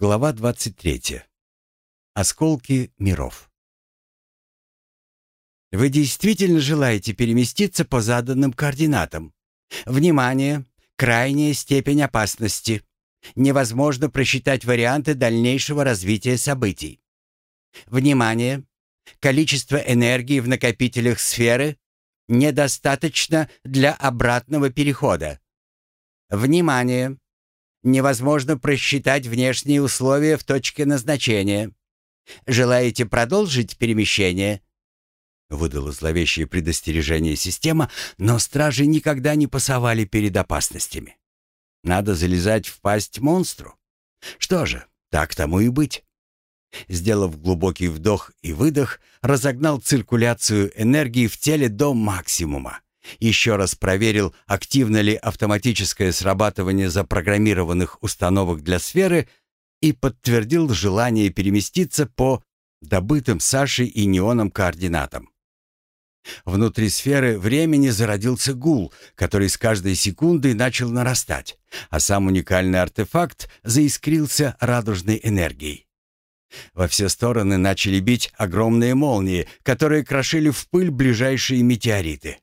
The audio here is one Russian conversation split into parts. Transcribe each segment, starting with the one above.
Глава 23. Осколки миров. Вы действительно желаете переместиться по заданным координатам? Внимание! Крайняя степень опасности. Невозможно просчитать варианты дальнейшего развития событий. Внимание! Количество энергии в накопителях сферы недостаточно для обратного перехода. Внимание! Невозможно просчитать внешние условия в точке назначения. Желаете продолжить перемещение?» Выдала зловещее предостережение система, но стражи никогда не пасовали перед опасностями. Надо залезать в пасть монстру. Что же, так тому и быть. Сделав глубокий вдох и выдох, разогнал циркуляцию энергии в теле до максимума еще раз проверил, активно ли автоматическое срабатывание запрограммированных установок для сферы и подтвердил желание переместиться по добытым Сашей и Неоном координатам. Внутри сферы времени зародился гул, который с каждой секундой начал нарастать, а сам уникальный артефакт заискрился радужной энергией. Во все стороны начали бить огромные молнии, которые крошили в пыль ближайшие метеориты.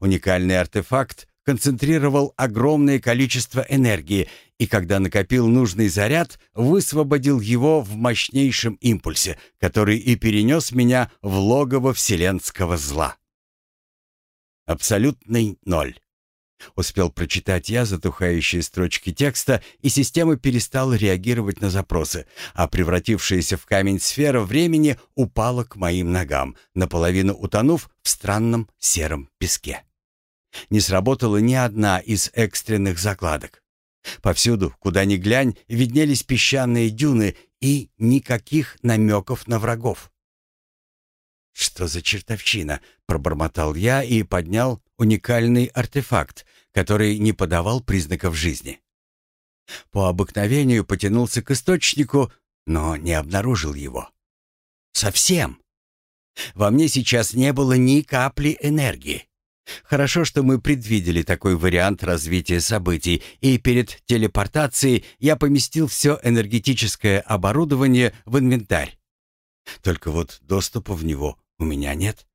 Уникальный артефакт концентрировал огромное количество энергии и, когда накопил нужный заряд, высвободил его в мощнейшем импульсе, который и перенес меня в логово вселенского зла. Абсолютный ноль. Успел прочитать я затухающие строчки текста, и система перестала реагировать на запросы, а превратившаяся в камень сфера времени упала к моим ногам, наполовину утонув в странном сером песке. Не сработала ни одна из экстренных закладок. Повсюду, куда ни глянь, виднелись песчаные дюны и никаких намеков на врагов. «Что за чертовщина?» — пробормотал я и поднял уникальный артефакт, который не подавал признаков жизни. По обыкновению потянулся к источнику, но не обнаружил его. Совсем. Во мне сейчас не было ни капли энергии. Хорошо, что мы предвидели такой вариант развития событий, и перед телепортацией я поместил все энергетическое оборудование в инвентарь. Только вот доступа в него у меня нет.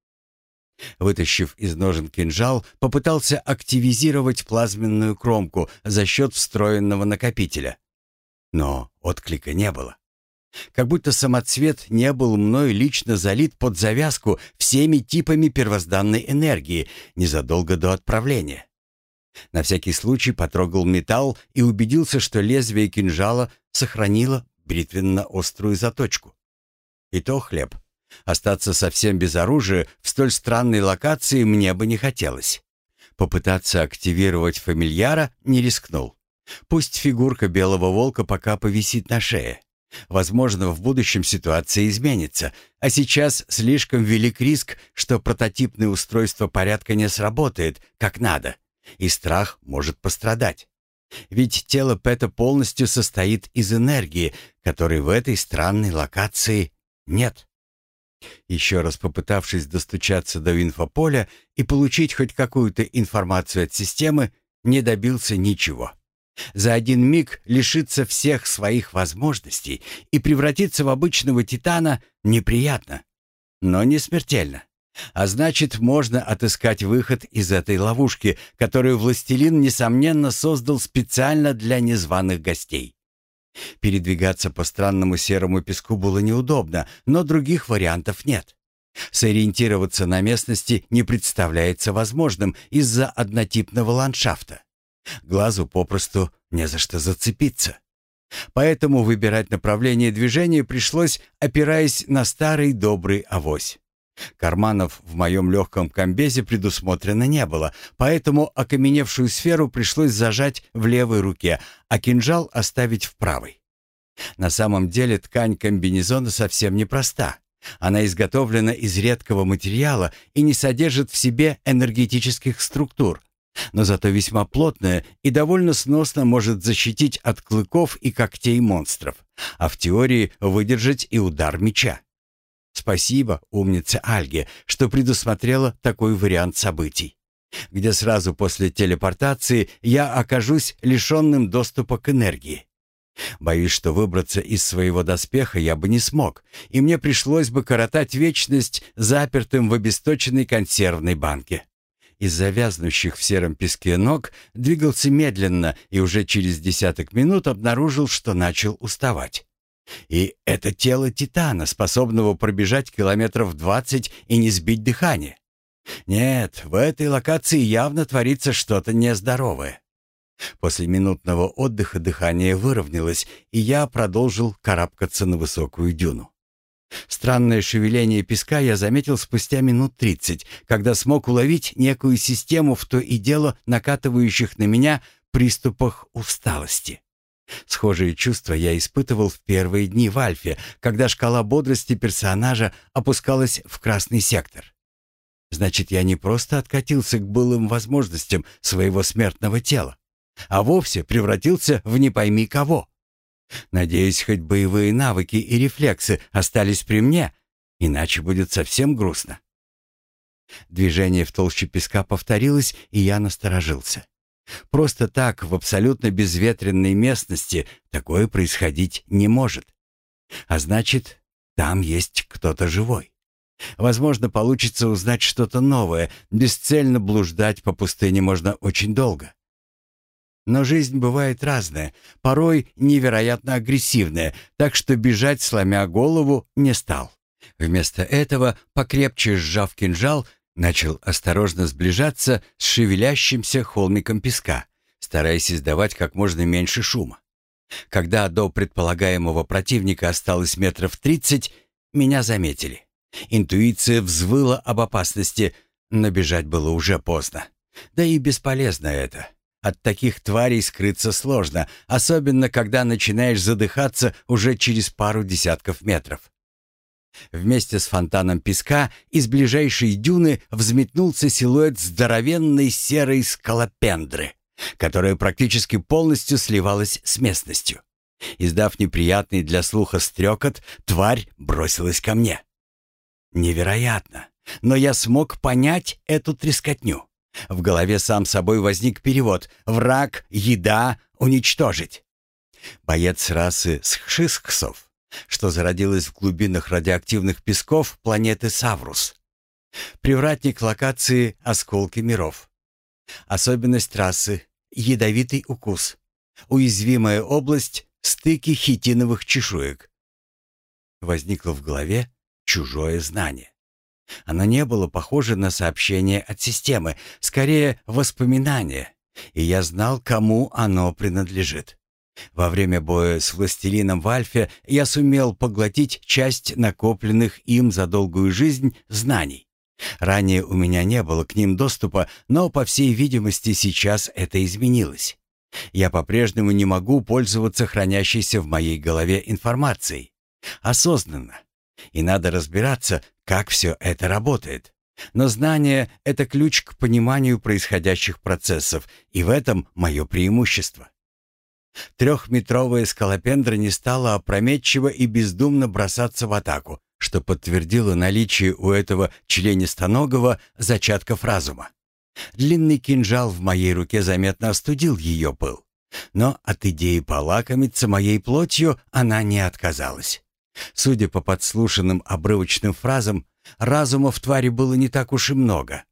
Вытащив из ножен кинжал, попытался активизировать плазменную кромку за счет встроенного накопителя. Но отклика не было. Как будто самоцвет не был мной лично залит под завязку всеми типами первозданной энергии незадолго до отправления. На всякий случай потрогал металл и убедился, что лезвие кинжала сохранило бритвенно-острую заточку. И то хлеб. Остаться совсем без оружия в столь странной локации мне бы не хотелось. Попытаться активировать фамильяра не рискнул. Пусть фигурка белого волка пока повисит на шее. Возможно, в будущем ситуация изменится, а сейчас слишком велик риск, что прототипное устройство порядка не сработает, как надо, и страх может пострадать. Ведь тело Пэта полностью состоит из энергии, которой в этой странной локации нет. Еще раз попытавшись достучаться до инфополя и получить хоть какую-то информацию от системы, не добился ничего. За один миг лишиться всех своих возможностей и превратиться в обычного титана неприятно, но не смертельно. А значит, можно отыскать выход из этой ловушки, которую властелин, несомненно, создал специально для незваных гостей. Передвигаться по странному серому песку было неудобно, но других вариантов нет. Сориентироваться на местности не представляется возможным из-за однотипного ландшафта. Глазу попросту не за что зацепиться. Поэтому выбирать направление движения пришлось, опираясь на старый добрый авось. Карманов в моем легком комбезе предусмотрено не было, поэтому окаменевшую сферу пришлось зажать в левой руке, а кинжал оставить в правой. На самом деле ткань комбинезона совсем непроста. Она изготовлена из редкого материала и не содержит в себе энергетических структур, но зато весьма плотная и довольно сносно может защитить от клыков и когтей монстров, а в теории выдержать и удар меча. Спасибо, умнице Альге, что предусмотрела такой вариант событий, где сразу после телепортации я окажусь лишенным доступа к энергии. Боюсь, что выбраться из своего доспеха я бы не смог, и мне пришлось бы коротать вечность запертым в обесточенной консервной банке. Из завязнущих в сером песке ног двигался медленно и уже через десяток минут обнаружил, что начал уставать. И это тело Титана, способного пробежать километров двадцать и не сбить дыхание. Нет, в этой локации явно творится что-то нездоровое. После минутного отдыха дыхание выровнялось, и я продолжил карабкаться на высокую дюну. Странное шевеление песка я заметил спустя минут тридцать, когда смог уловить некую систему в то и дело накатывающих на меня приступах усталости. Схожие чувства я испытывал в первые дни в Альфе, когда шкала бодрости персонажа опускалась в красный сектор. Значит, я не просто откатился к былым возможностям своего смертного тела, а вовсе превратился в не пойми кого. Надеюсь, хоть боевые навыки и рефлексы остались при мне, иначе будет совсем грустно. Движение в толще песка повторилось, и я насторожился. Просто так, в абсолютно безветренной местности, такое происходить не может. А значит, там есть кто-то живой. Возможно, получится узнать что-то новое. Бесцельно блуждать по пустыне можно очень долго. Но жизнь бывает разная, порой невероятно агрессивная, так что бежать, сломя голову, не стал. Вместо этого, покрепче сжав кинжал, начал осторожно сближаться с шевелящимся холмиком песка, стараясь издавать как можно меньше шума. Когда до предполагаемого противника осталось метров тридцать, меня заметили. Интуиция взвыла об опасности, но бежать было уже поздно. Да и бесполезно это. От таких тварей скрыться сложно, особенно когда начинаешь задыхаться уже через пару десятков метров. Вместе с фонтаном песка из ближайшей дюны взметнулся силуэт здоровенной серой скалопендры, которая практически полностью сливалась с местностью. Издав неприятный для слуха стрекот, тварь бросилась ко мне. Невероятно. Но я смог понять эту трескотню. В голове сам собой возник перевод «Враг, еда, уничтожить». Боец расы схшисксов, что зародилась в глубинах радиоактивных песков планеты Саврус. Привратник локации «Осколки миров». Особенность расы – ядовитый укус. Уязвимая область – стыки хитиновых чешуек. Возникло в голове чужое знание. Оно не было похоже на сообщение от системы, скорее воспоминание, и я знал, кому оно принадлежит. Во время боя с властелином в Альфе я сумел поглотить часть накопленных им за долгую жизнь знаний. Ранее у меня не было к ним доступа, но, по всей видимости, сейчас это изменилось. Я по-прежнему не могу пользоваться хранящейся в моей голове информацией. Осознанно, и надо разбираться, как все это работает. Но знание — это ключ к пониманию происходящих процессов, и в этом мое преимущество. Трехметровая скалопендра не стала опрометчиво и бездумно бросаться в атаку, что подтвердило наличие у этого членистоногого зачатков разума. Длинный кинжал в моей руке заметно остудил ее пыл. Но от идеи полакомиться моей плотью она не отказалась. Судя по подслушанным обрывочным фразам, разума в твари было не так уж и много.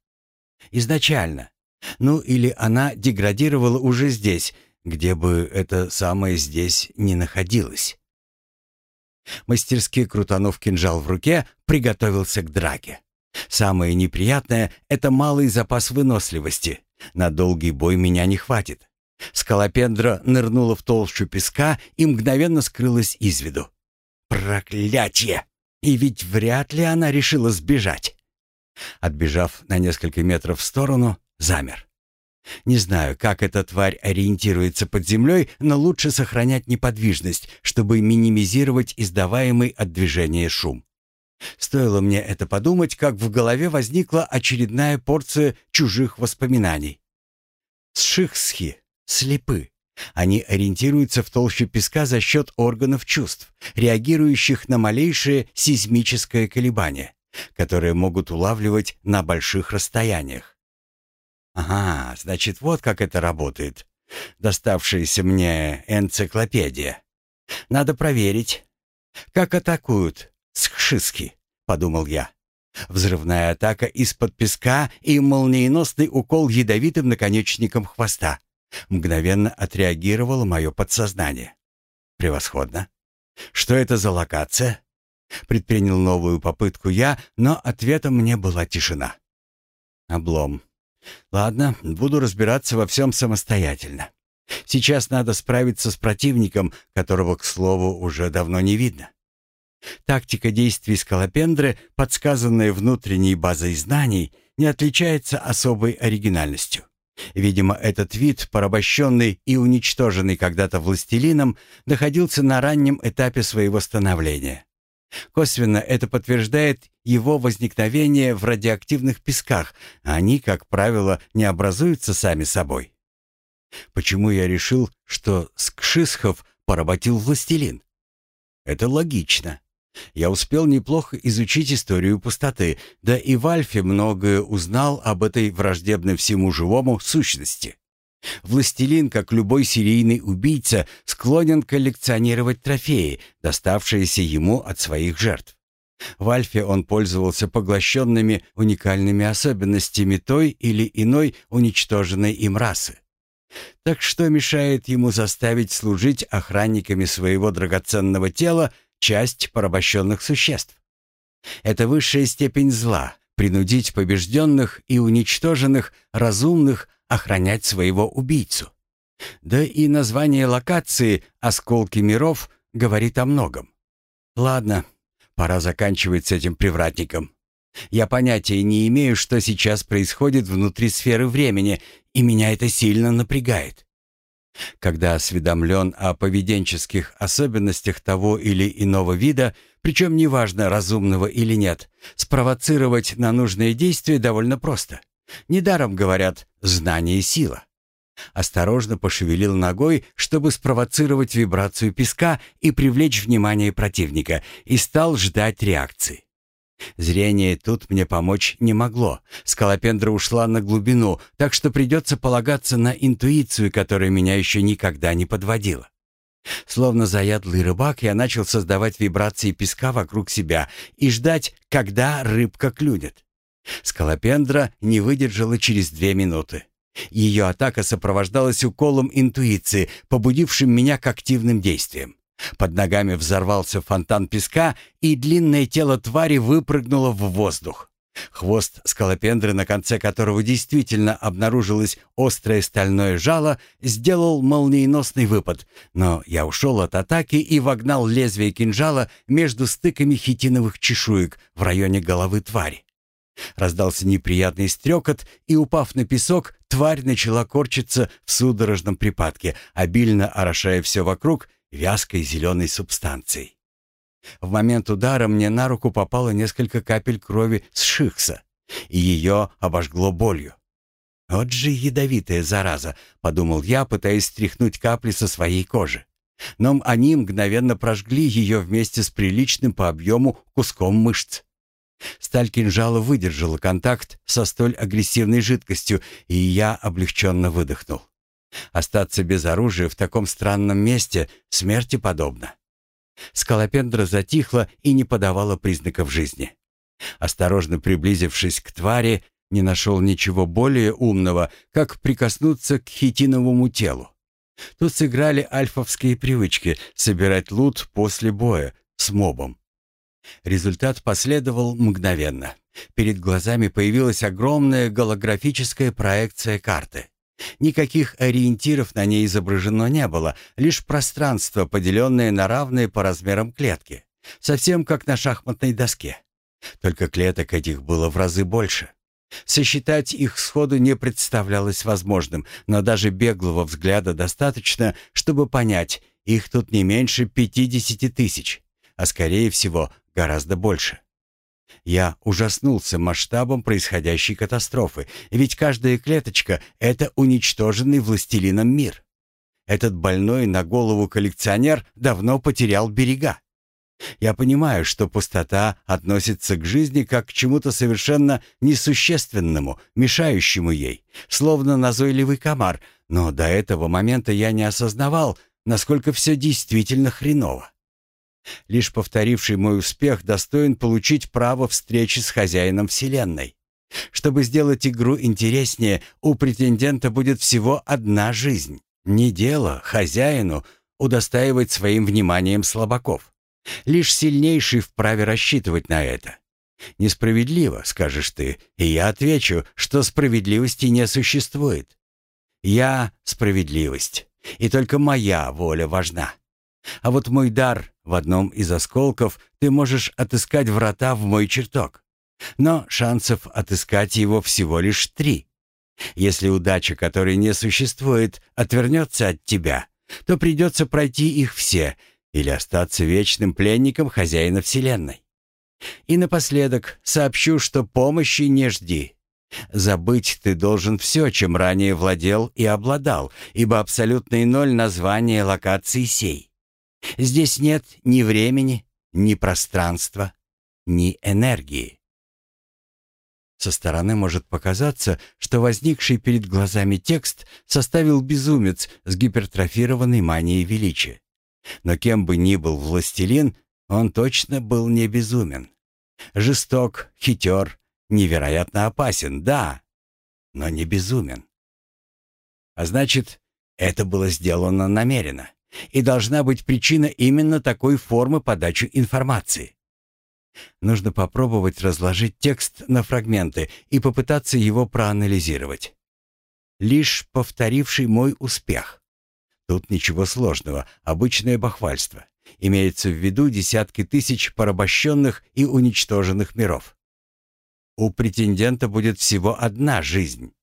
Изначально. Ну или она деградировала уже здесь, где бы это самое здесь не находилось. Мастерски крутанув кинжал в руке, приготовился к драке. Самое неприятное — это малый запас выносливости. На долгий бой меня не хватит. Скалопендра нырнула в толщу песка и мгновенно скрылась из виду. Проклятье! И ведь вряд ли она решила сбежать. Отбежав на несколько метров в сторону, замер. Не знаю, как эта тварь ориентируется под землей, но лучше сохранять неподвижность, чтобы минимизировать издаваемый от движения шум. Стоило мне это подумать, как в голове возникла очередная порция чужих воспоминаний. Сшихсхи, слепы. Они ориентируются в толще песка за счет органов чувств, реагирующих на малейшее сейсмическое колебание, которые могут улавливать на больших расстояниях. Ага, значит, вот как это работает. Доставшаяся мне энциклопедия. Надо проверить. Как атакуют схшиски, подумал я. Взрывная атака из-под песка и молниеносный укол ядовитым наконечником хвоста. Мгновенно отреагировало мое подсознание. Превосходно. Что это за локация? Предпринял новую попытку я, но ответом мне была тишина. Облом. Ладно, буду разбираться во всем самостоятельно. Сейчас надо справиться с противником, которого, к слову, уже давно не видно. Тактика действий Скалопендры, подсказанная внутренней базой знаний, не отличается особой оригинальностью. Видимо, этот вид, порабощенный и уничтоженный когда-то властелином, находился на раннем этапе своего становления. Косвенно это подтверждает его возникновение в радиоактивных песках, они, как правило, не образуются сами собой. Почему я решил, что Скшисхов поработил властелин? Это логично. Я успел неплохо изучить историю пустоты, да и в Альфе многое узнал об этой враждебной всему живому сущности. Властелин, как любой серийный убийца, склонен коллекционировать трофеи, доставшиеся ему от своих жертв. В Альфе он пользовался поглощенными уникальными особенностями той или иной уничтоженной им расы. Так что мешает ему заставить служить охранниками своего драгоценного тела часть порабощенных существ. Это высшая степень зла — принудить побежденных и уничтоженных разумных охранять своего убийцу. Да и название локации «Осколки миров» говорит о многом. Ладно, пора заканчивать с этим привратником. Я понятия не имею, что сейчас происходит внутри сферы времени, и меня это сильно напрягает. Когда осведомлен о поведенческих особенностях того или иного вида, причем неважно, разумного или нет, спровоцировать на нужные действия довольно просто. Недаром говорят «знание – сила». Осторожно пошевелил ногой, чтобы спровоцировать вибрацию песка и привлечь внимание противника, и стал ждать реакции. Зрение тут мне помочь не могло. Скалопендра ушла на глубину, так что придется полагаться на интуицию, которая меня еще никогда не подводила. Словно заядлый рыбак, я начал создавать вибрации песка вокруг себя и ждать, когда рыбка клюнет. Скалопендра не выдержала через две минуты. Ее атака сопровождалась уколом интуиции, побудившим меня к активным действиям. Под ногами взорвался фонтан песка, и длинное тело твари выпрыгнуло в воздух. Хвост скалопендры, на конце которого действительно обнаружилось острое стальное жало, сделал молниеносный выпад, но я ушел от атаки и вогнал лезвие кинжала между стыками хитиновых чешуек в районе головы твари. Раздался неприятный стрекот, и, упав на песок, тварь начала корчиться в судорожном припадке, обильно орошая все вокруг вязкой зеленой субстанцией. В момент удара мне на руку попало несколько капель крови с шихса, и ее обожгло болью. «Вот же ядовитая зараза», — подумал я, пытаясь стряхнуть капли со своей кожи. Но они мгновенно прожгли ее вместе с приличным по объему куском мышц. Сталь кинжала выдержала контакт со столь агрессивной жидкостью, и я облегченно выдохнул. Остаться без оружия в таком странном месте смерти подобно. Скалопендра затихла и не подавала признаков жизни. Осторожно приблизившись к твари, не нашел ничего более умного, как прикоснуться к хитиновому телу. Тут сыграли альфовские привычки собирать лут после боя с мобом. Результат последовал мгновенно. Перед глазами появилась огромная голографическая проекция карты. Никаких ориентиров на ней изображено не было, лишь пространство, поделенное на равные по размерам клетки. Совсем как на шахматной доске. Только клеток этих было в разы больше. Сосчитать их сходу не представлялось возможным, но даже беглого взгляда достаточно, чтобы понять, их тут не меньше 50 тысяч, а скорее всего гораздо больше. Я ужаснулся масштабом происходящей катастрофы, ведь каждая клеточка — это уничтоженный властелином мир. Этот больной на голову коллекционер давно потерял берега. Я понимаю, что пустота относится к жизни как к чему-то совершенно несущественному, мешающему ей, словно назойливый комар, но до этого момента я не осознавал, насколько все действительно хреново. Лишь повторивший мой успех достоин получить право встречи с хозяином Вселенной. Чтобы сделать игру интереснее, у претендента будет всего одна жизнь. Не дело хозяину удостаивать своим вниманием слабаков. Лишь сильнейший вправе рассчитывать на это. Несправедливо, скажешь ты, и я отвечу, что справедливости не существует. Я — справедливость, и только моя воля важна. А вот мой дар в одном из осколков ты можешь отыскать врата в мой чертог. Но шансов отыскать его всего лишь три. Если удача, которой не существует, отвернется от тебя, то придется пройти их все или остаться вечным пленником хозяина Вселенной. И напоследок сообщу, что помощи не жди. Забыть ты должен все, чем ранее владел и обладал, ибо абсолютный ноль названия локации сей. Здесь нет ни времени, ни пространства, ни энергии. Со стороны может показаться, что возникший перед глазами текст составил безумец с гипертрофированной манией величия. Но кем бы ни был властелин, он точно был не безумен. Жесток, хитер, невероятно опасен, да, но не безумен. А значит, это было сделано намеренно. И должна быть причина именно такой формы подачи информации. Нужно попробовать разложить текст на фрагменты и попытаться его проанализировать. Лишь повторивший мой успех. Тут ничего сложного, обычное бахвальство. Имеется в виду десятки тысяч порабощенных и уничтоженных миров. У претендента будет всего одна жизнь.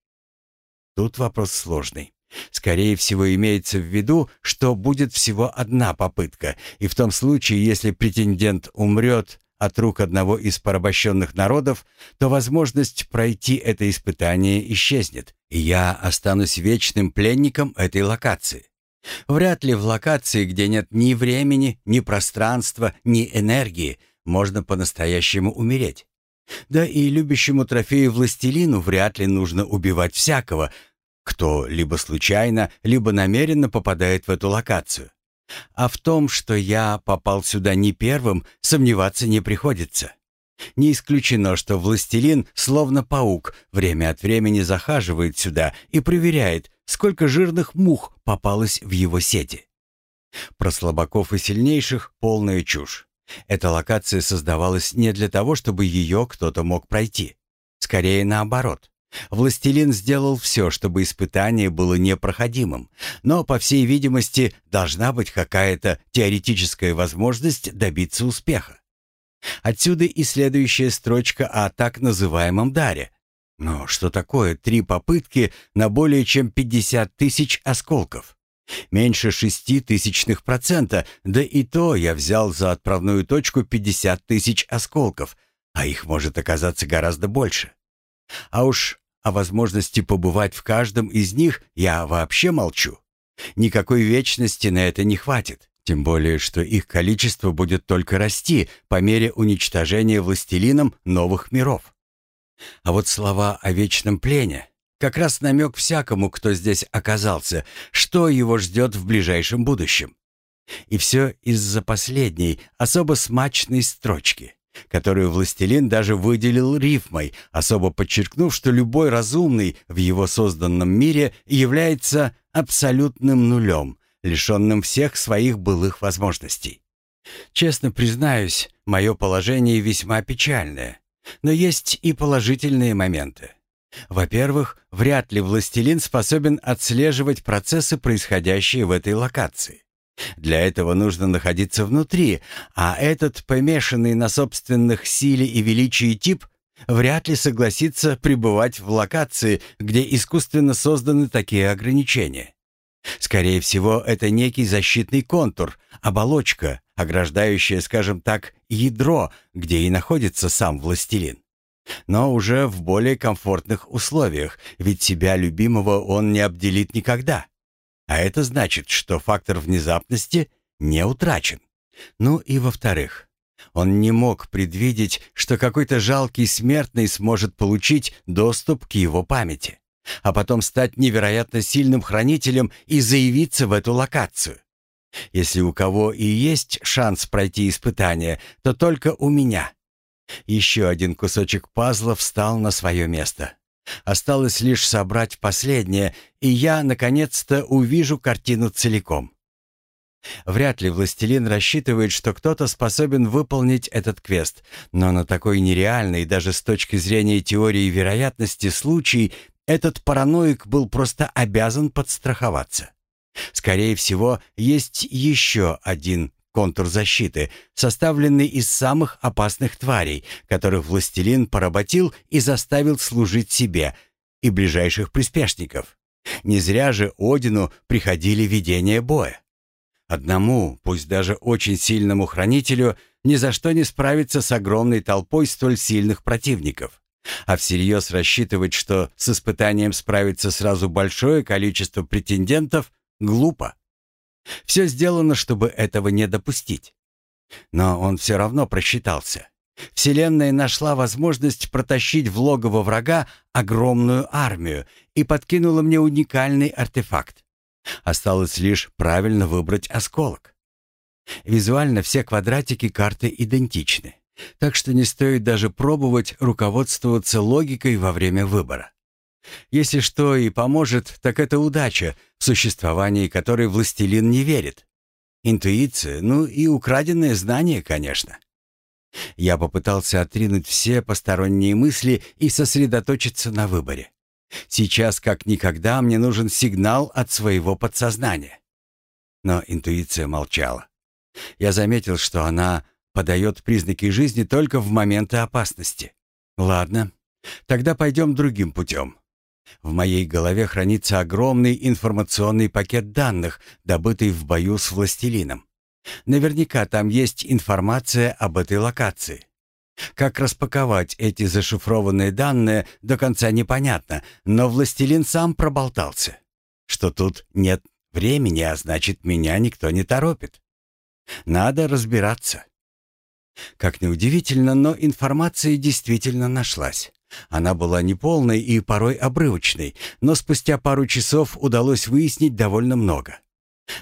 Тут вопрос сложный. Скорее всего, имеется в виду, что будет всего одна попытка, и в том случае, если претендент умрет от рук одного из порабощенных народов, то возможность пройти это испытание исчезнет, и я останусь вечным пленником этой локации. Вряд ли в локации, где нет ни времени, ни пространства, ни энергии, можно по-настоящему умереть. Да и любящему трофею властелину вряд ли нужно убивать всякого, кто либо случайно, либо намеренно попадает в эту локацию. А в том, что я попал сюда не первым, сомневаться не приходится. Не исключено, что властелин, словно паук, время от времени захаживает сюда и проверяет, сколько жирных мух попалось в его сети. Про слабаков и сильнейших полная чушь. Эта локация создавалась не для того, чтобы ее кто-то мог пройти. Скорее наоборот. Властелин сделал все, чтобы испытание было непроходимым, но, по всей видимости, должна быть какая-то теоретическая возможность добиться успеха. Отсюда и следующая строчка о так называемом даре. Но что такое три попытки на более чем 50 тысяч осколков? Меньше шести тысячных процента, да и то я взял за отправную точку 50 тысяч осколков, а их может оказаться гораздо больше. А уж о возможности побывать в каждом из них я вообще молчу. Никакой вечности на это не хватит. Тем более, что их количество будет только расти по мере уничтожения властелином новых миров. А вот слова о вечном плене — как раз намек всякому, кто здесь оказался, что его ждет в ближайшем будущем. И все из-за последней, особо смачной строчки которую властелин даже выделил рифмой, особо подчеркнув, что любой разумный в его созданном мире является абсолютным нулем, лишенным всех своих былых возможностей. Честно признаюсь, мое положение весьма печальное, но есть и положительные моменты. Во-первых, вряд ли властелин способен отслеживать процессы, происходящие в этой локации. Для этого нужно находиться внутри, а этот помешанный на собственных силе и величии тип вряд ли согласится пребывать в локации, где искусственно созданы такие ограничения. Скорее всего, это некий защитный контур, оболочка, ограждающая, скажем так, ядро, где и находится сам властелин. Но уже в более комфортных условиях, ведь себя любимого он не обделит никогда. А это значит, что фактор внезапности не утрачен. Ну и во-вторых, он не мог предвидеть, что какой-то жалкий смертный сможет получить доступ к его памяти, а потом стать невероятно сильным хранителем и заявиться в эту локацию. Если у кого и есть шанс пройти испытание, то только у меня. Еще один кусочек пазла встал на свое место. Осталось лишь собрать последнее, и я, наконец-то, увижу картину целиком. Вряд ли властелин рассчитывает, что кто-то способен выполнить этот квест, но на такой нереальный, даже с точки зрения теории вероятности, случай этот параноик был просто обязан подстраховаться. Скорее всего, есть еще один контур защиты, составленный из самых опасных тварей, которых властелин поработил и заставил служить себе и ближайших приспешников. Не зря же Одину приходили видения боя. Одному, пусть даже очень сильному хранителю, ни за что не справиться с огромной толпой столь сильных противников. А всерьез рассчитывать, что с испытанием справится сразу большое количество претендентов, глупо. Все сделано, чтобы этого не допустить. Но он все равно просчитался. Вселенная нашла возможность протащить в логово врага огромную армию и подкинула мне уникальный артефакт. Осталось лишь правильно выбрать осколок. Визуально все квадратики карты идентичны, так что не стоит даже пробовать руководствоваться логикой во время выбора. Если что и поможет, так это удача, в существовании которой властелин не верит. Интуиция, ну и украденное знание, конечно. Я попытался отринуть все посторонние мысли и сосредоточиться на выборе. Сейчас как никогда мне нужен сигнал от своего подсознания. Но интуиция молчала. Я заметил, что она подает признаки жизни только в моменты опасности. Ладно, тогда пойдем другим путем. В моей голове хранится огромный информационный пакет данных, добытый в бою с властелином. Наверняка там есть информация об этой локации. Как распаковать эти зашифрованные данные, до конца непонятно, но властелин сам проболтался, что тут нет времени, а значит, меня никто не торопит. Надо разбираться. Как ни удивительно, но информация действительно нашлась. Она была неполной и порой обрывочной, но спустя пару часов удалось выяснить довольно много.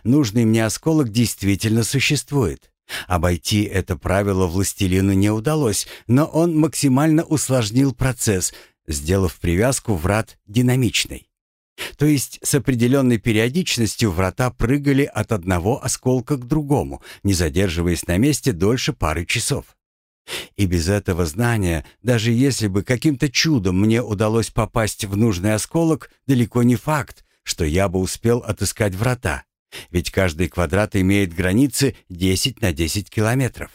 Нужный мне осколок действительно существует. Обойти это правило властелину не удалось, но он максимально усложнил процесс, сделав привязку врат динамичной. То есть с определенной периодичностью врата прыгали от одного осколка к другому, не задерживаясь на месте дольше пары часов. И без этого знания, даже если бы каким-то чудом мне удалось попасть в нужный осколок, далеко не факт, что я бы успел отыскать врата. Ведь каждый квадрат имеет границы 10 на 10 километров.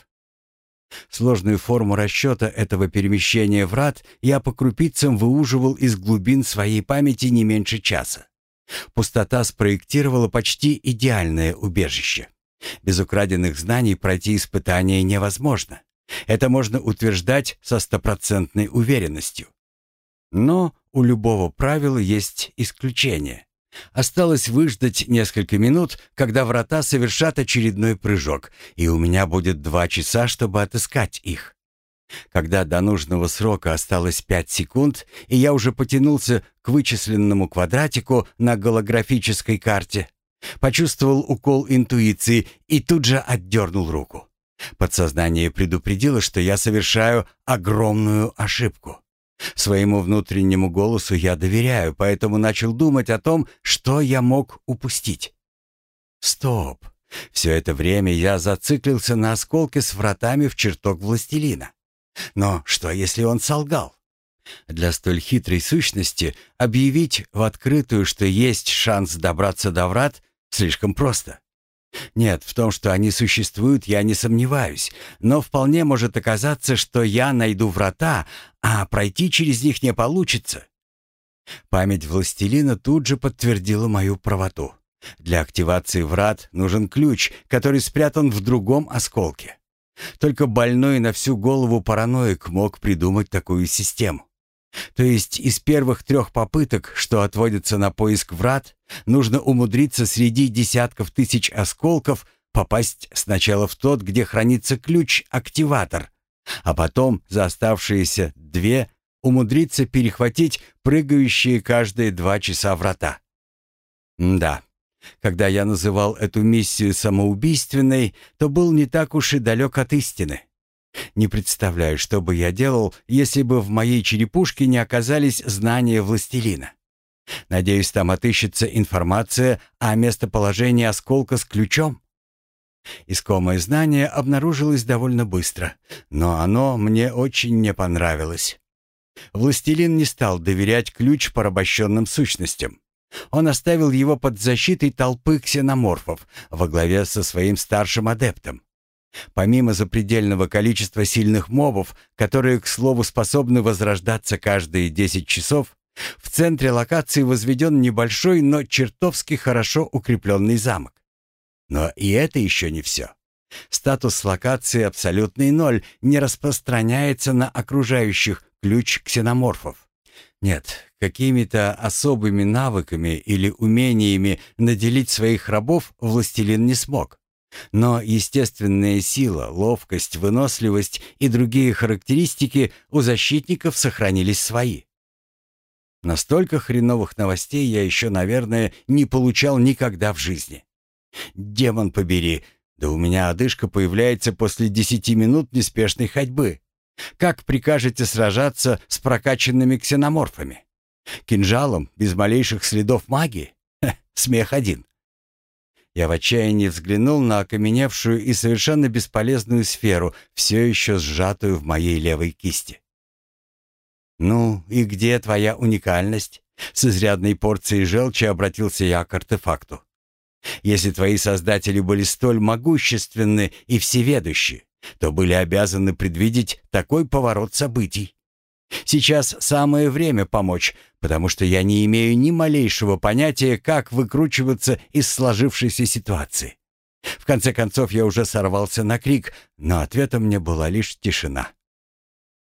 Сложную форму расчета этого перемещения врат я по крупицам выуживал из глубин своей памяти не меньше часа. Пустота спроектировала почти идеальное убежище. Без украденных знаний пройти испытание невозможно. Это можно утверждать со стопроцентной уверенностью. Но у любого правила есть исключение. Осталось выждать несколько минут, когда врата совершат очередной прыжок, и у меня будет два часа, чтобы отыскать их. Когда до нужного срока осталось пять секунд, и я уже потянулся к вычисленному квадратику на голографической карте, почувствовал укол интуиции и тут же отдернул руку. Подсознание предупредило, что я совершаю огромную ошибку. Своему внутреннему голосу я доверяю, поэтому начал думать о том, что я мог упустить. Стоп. Все это время я зациклился на осколке с вратами в чертог властелина. Но что, если он солгал? Для столь хитрой сущности объявить в открытую, что есть шанс добраться до врат, слишком просто. Нет, в том, что они существуют, я не сомневаюсь, но вполне может оказаться, что я найду врата, а пройти через них не получится. Память властелина тут же подтвердила мою правоту. Для активации врат нужен ключ, который спрятан в другом осколке. Только больной на всю голову параноик мог придумать такую систему. То есть из первых трех попыток, что отводятся на поиск врат, нужно умудриться среди десятков тысяч осколков попасть сначала в тот, где хранится ключ-активатор, а потом за оставшиеся две умудриться перехватить прыгающие каждые два часа врата. да, Когда я называл эту миссию самоубийственной, то был не так уж и далек от истины. Не представляю, что бы я делал, если бы в моей черепушке не оказались знания властелина. Надеюсь, там отыщется информация о местоположении осколка с ключом. Искомое знание обнаружилось довольно быстро, но оно мне очень не понравилось. Властелин не стал доверять ключ порабощенным сущностям. Он оставил его под защитой толпы ксеноморфов во главе со своим старшим адептом. Помимо запредельного количества сильных мобов, которые, к слову, способны возрождаться каждые 10 часов, в центре локации возведен небольшой, но чертовски хорошо укрепленный замок. Но и это еще не все. Статус локации абсолютный ноль не распространяется на окружающих ключ ксеноморфов. Нет, какими-то особыми навыками или умениями наделить своих рабов властелин не смог. Но естественная сила, ловкость, выносливость и другие характеристики у защитников сохранились свои. Настолько хреновых новостей я еще, наверное, не получал никогда в жизни. Демон побери, да у меня одышка появляется после десяти минут неспешной ходьбы. Как прикажете сражаться с прокачанными ксеноморфами? Кинжалом, без малейших следов магии? Ха, смех один. Я в отчаянии взглянул на окаменевшую и совершенно бесполезную сферу, все еще сжатую в моей левой кисти. «Ну и где твоя уникальность?» С изрядной порцией желчи обратился я к артефакту. «Если твои создатели были столь могущественны и всеведущи, то были обязаны предвидеть такой поворот событий. Сейчас самое время помочь, потому что я не имею ни малейшего понятия, как выкручиваться из сложившейся ситуации. В конце концов, я уже сорвался на крик, но ответом мне была лишь тишина.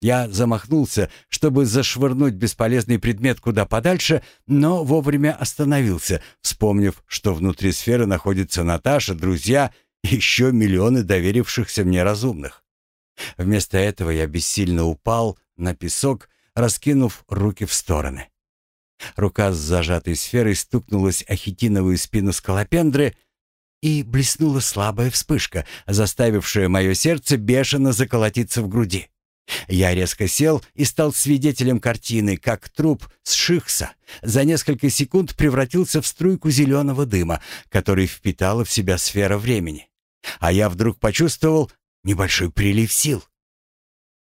Я замахнулся, чтобы зашвырнуть бесполезный предмет куда подальше, но вовремя остановился, вспомнив, что внутри сферы находится Наташа, друзья еще миллионы доверившихся мне разумных. Вместо этого я бессильно упал на песок, раскинув руки в стороны. Рука с зажатой сферой стукнулась о хитиновую спину скалопендры, и блеснула слабая вспышка, заставившая мое сердце бешено заколотиться в груди. Я резко сел и стал свидетелем картины, как труп с Шихса за несколько секунд превратился в струйку зеленого дыма, который впитала в себя сфера времени а я вдруг почувствовал небольшой прилив сил.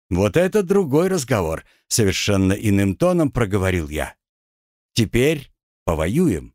«Вот это другой разговор», — совершенно иным тоном проговорил я. «Теперь повоюем».